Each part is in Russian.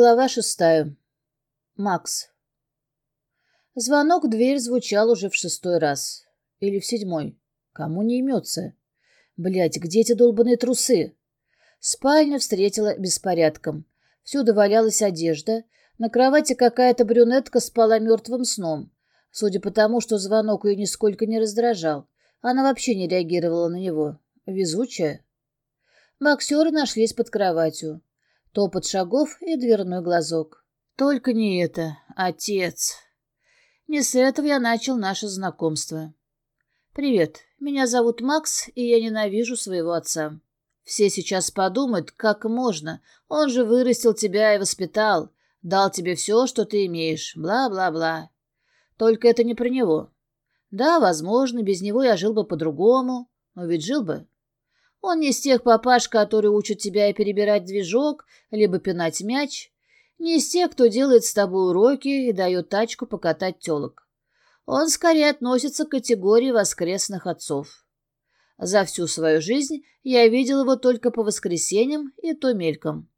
Глава шестая. Макс. Звонок в дверь звучал уже в шестой раз. Или в седьмой. Кому не имется? Блядь, где эти долбаные трусы? Спальня встретила беспорядком. Всюду валялась одежда. На кровати какая-то брюнетка спала мертвым сном. Судя по тому, что звонок ее нисколько не раздражал. Она вообще не реагировала на него. Везучая. Боксеры нашлись под кроватью. Топот шагов и дверной глазок. Только не это, отец. Не с этого я начал наше знакомство. Привет, меня зовут Макс, и я ненавижу своего отца. Все сейчас подумают, как можно. Он же вырастил тебя и воспитал, дал тебе все, что ты имеешь, бла-бла-бла. Только это не про него. Да, возможно, без него я жил бы по-другому, но ведь жил бы. Он не из тех папаш, которые учат тебя перебирать движок, либо пинать мяч. Не из тех, кто делает с тобой уроки и дает тачку покатать телок. Он скорее относится к категории воскресных отцов. За всю свою жизнь я видел его только по воскресеньям и то мельком.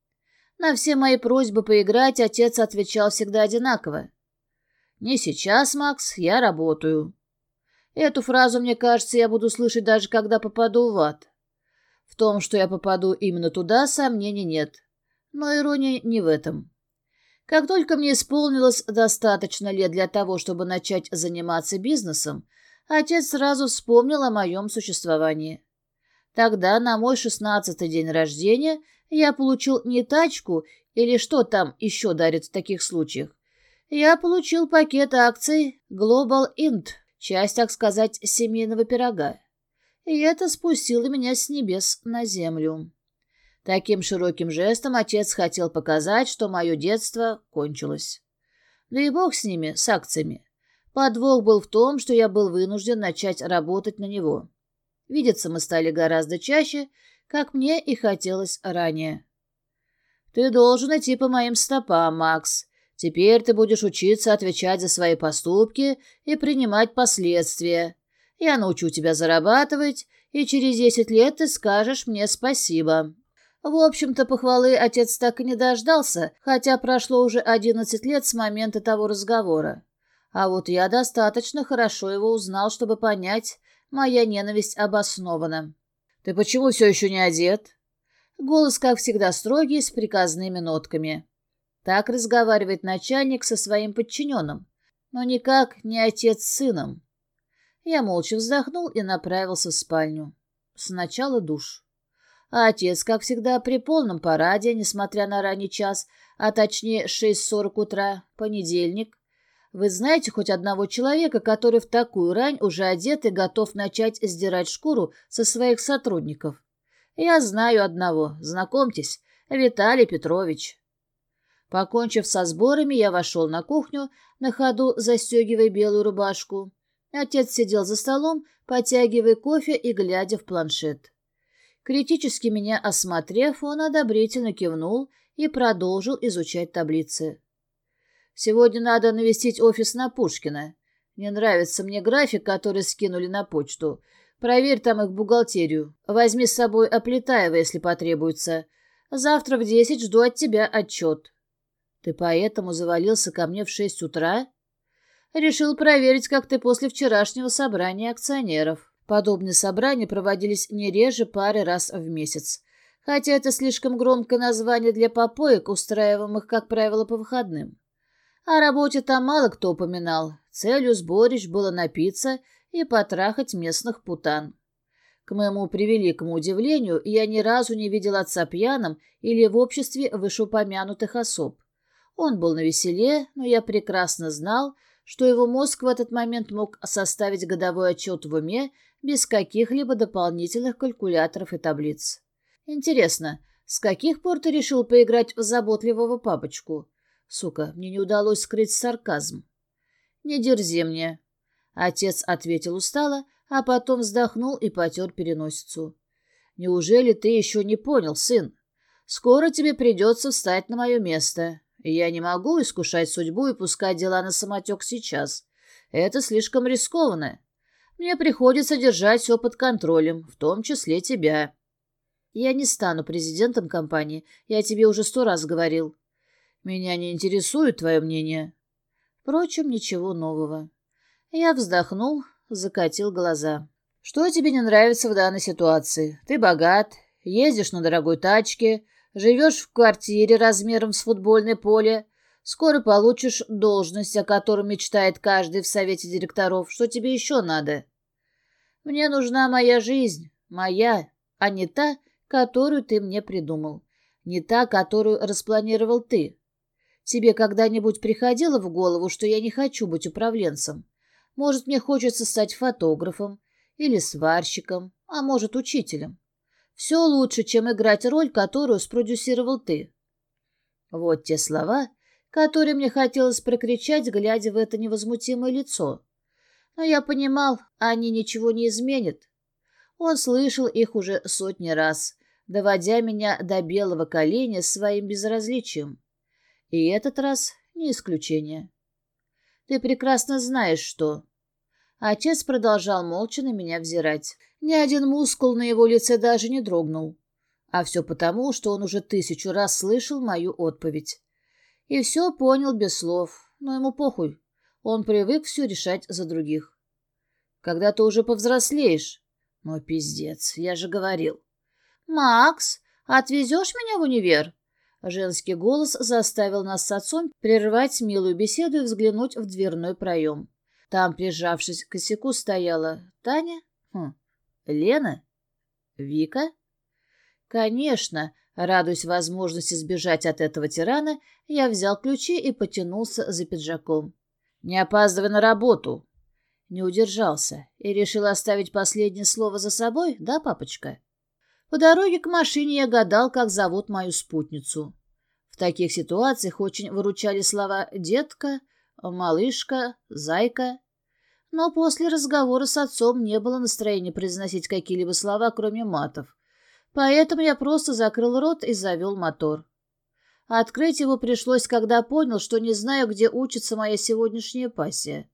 На все мои просьбы поиграть отец отвечал всегда одинаково. «Не сейчас, Макс, я работаю». Эту фразу, мне кажется, я буду слышать даже когда попаду в ад. В том, что я попаду именно туда, сомнений нет. Но ирония не в этом. Как только мне исполнилось достаточно лет для того, чтобы начать заниматься бизнесом, отец сразу вспомнил о моем существовании. Тогда, на мой шестнадцатый день рождения, я получил не тачку или что там еще дарят в таких случаях. Я получил пакет акций Global Int, часть, так сказать, семейного пирога и это спустило меня с небес на землю. Таким широким жестом отец хотел показать, что мое детство кончилось. Да и бог с ними, с акциями. Подвох был в том, что я был вынужден начать работать на него. Видеться мы стали гораздо чаще, как мне и хотелось ранее. «Ты должен идти по моим стопам, Макс. Теперь ты будешь учиться отвечать за свои поступки и принимать последствия. Я научу тебя зарабатывать, и через десять лет ты скажешь мне спасибо». В общем-то, похвалы отец так и не дождался, хотя прошло уже одиннадцать лет с момента того разговора. А вот я достаточно хорошо его узнал, чтобы понять, моя ненависть обоснована. «Ты почему все еще не одет?» Голос, как всегда, строгий, с приказными нотками. Так разговаривает начальник со своим подчиненным, но никак не отец с сыном. Я молча вздохнул и направился в спальню. Сначала душ. А отец, как всегда, при полном параде, несмотря на ранний час, а точнее 6.40 утра, понедельник. Вы знаете хоть одного человека, который в такую рань уже одет и готов начать сдирать шкуру со своих сотрудников? Я знаю одного. Знакомьтесь, Виталий Петрович. Покончив со сборами, я вошел на кухню, на ходу застегивая белую рубашку. Отец сидел за столом, потягивая кофе и глядя в планшет. Критически меня осмотрев, он одобрительно кивнул и продолжил изучать таблицы. «Сегодня надо навестить офис на Пушкина. Не нравится мне график, который скинули на почту. Проверь там их бухгалтерию. Возьми с собой Оплетаева, если потребуется. Завтра в десять жду от тебя отчет». «Ты поэтому завалился ко мне в шесть утра?» Решил проверить, как ты после вчерашнего собрания акционеров. Подобные собрания проводились не реже пары раз в месяц. Хотя это слишком громкое название для попоек, устраиваемых, как правило, по выходным. О работе там мало кто упоминал. Целью сборищ было напиться и потрахать местных путан. К моему превеликому удивлению, я ни разу не видел отца пьяным или в обществе вышеупомянутых особ. Он был навеселе, но я прекрасно знал, что его мозг в этот момент мог составить годовой отчет в уме без каких-либо дополнительных калькуляторов и таблиц. Интересно, с каких пор ты решил поиграть в заботливого папочку? Сука, мне не удалось скрыть сарказм. Не дерзи мне. Отец ответил устало, а потом вздохнул и потер переносицу. Неужели ты еще не понял, сын? Скоро тебе придется встать на мое место. Я не могу искушать судьбу и пускать дела на самотек сейчас. Это слишком рискованно. Мне приходится держать все под контролем, в том числе тебя. Я не стану президентом компании, я тебе уже сто раз говорил. Меня не интересует твое мнение. Впрочем, ничего нового. Я вздохнул, закатил глаза. Что тебе не нравится в данной ситуации? Ты богат, ездишь на дорогой тачке, живешь в квартире размером с футбольное поле, скоро получишь должность, о которой мечтает каждый в совете директоров. Что тебе еще надо? Мне нужна моя жизнь, моя, а не та, которую ты мне придумал, не та, которую распланировал ты. Тебе когда-нибудь приходило в голову, что я не хочу быть управленцем? Может, мне хочется стать фотографом или сварщиком, а может, учителем. Все лучше, чем играть роль, которую спродюсировал ты. Вот те слова, которые мне хотелось прокричать, глядя в это невозмутимое лицо. Но я понимал, они ничего не изменят. Он слышал их уже сотни раз, доводя меня до белого коленя своим безразличием. И этот раз не исключение. Ты прекрасно знаешь, что... Отец продолжал молча на меня взирать. Ни один мускул на его лице даже не дрогнул. А все потому, что он уже тысячу раз слышал мою отповедь. И все понял без слов, но ему похуй. Он привык все решать за других. Когда ты уже повзрослеешь? Ну, пиздец, я же говорил. «Макс, отвезешь меня в универ?» Женский голос заставил нас с отцом прервать милую беседу и взглянуть в дверной проем. Там, прижавшись к косяку, стояла Таня? Хм. Лена? Вика? Конечно, радуясь возможности сбежать от этого тирана, я взял ключи и потянулся за пиджаком. «Не опаздывай на работу!» Не удержался и решил оставить последнее слово за собой, да, папочка? По дороге к машине я гадал, как зовут мою спутницу. В таких ситуациях очень выручали слова «детка», «малышка», «зайка». Но после разговора с отцом не было настроения произносить какие-либо слова, кроме матов. Поэтому я просто закрыл рот и завел мотор. Открыть его пришлось, когда понял, что не знаю, где учится моя сегодняшняя пассия.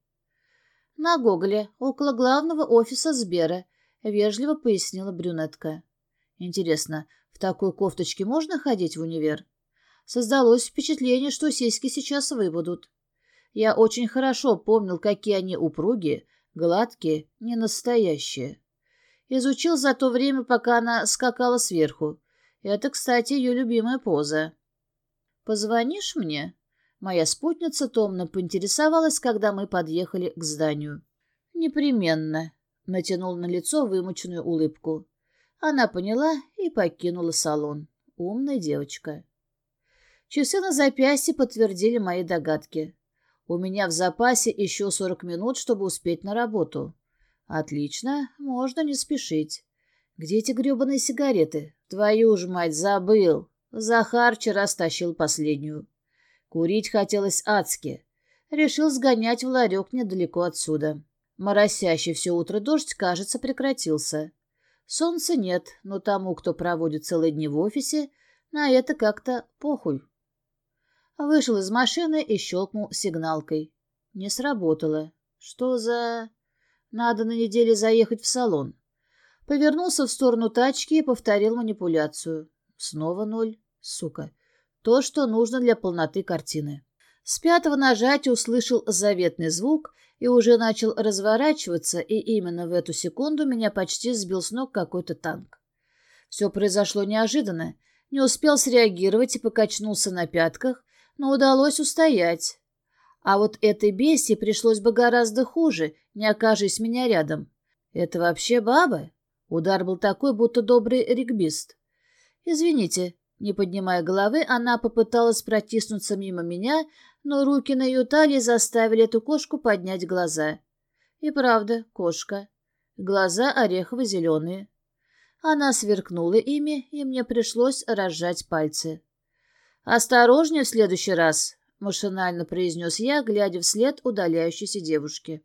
На Гоголе, около главного офиса Сбера, вежливо пояснила брюнетка. Интересно, в такой кофточке можно ходить в универ? Создалось впечатление, что сиськи сейчас выбудут. Я очень хорошо помнил, какие они упругие, гладкие, не настоящие. Изучил за то время, пока она скакала сверху. Это, кстати, ее любимая поза. «Позвонишь мне?» Моя спутница томно поинтересовалась, когда мы подъехали к зданию. «Непременно», — натянул на лицо вымученную улыбку. Она поняла и покинула салон. Умная девочка. Часы на запястье подтвердили мои догадки. У меня в запасе еще сорок минут, чтобы успеть на работу. Отлично, можно не спешить. Где эти гребаные сигареты? Твою ж мать, забыл. Захар вчера стащил последнюю. Курить хотелось адски. Решил сгонять в ларек недалеко отсюда. Моросящий все утро дождь, кажется, прекратился. Солнца нет, но тому, кто проводит целые дни в офисе, на это как-то похуй. Вышел из машины и щелкнул сигналкой. Не сработало. Что за... Надо на неделе заехать в салон. Повернулся в сторону тачки и повторил манипуляцию. Снова ноль. Сука. То, что нужно для полноты картины. С пятого нажатия услышал заветный звук и уже начал разворачиваться, и именно в эту секунду меня почти сбил с ног какой-то танк. Все произошло неожиданно. Не успел среагировать и покачнулся на пятках, но удалось устоять. А вот этой бесте пришлось бы гораздо хуже, не окажись меня рядом. Это вообще баба? Удар был такой, будто добрый регбист. Извините, не поднимая головы, она попыталась протиснуться мимо меня, но руки на ее талии заставили эту кошку поднять глаза. И правда, кошка. Глаза орехово-зеленые. Она сверкнула ими, и мне пришлось разжать пальцы. «Осторожнее в следующий раз», — машинально произнес я, глядя вслед удаляющейся девушке.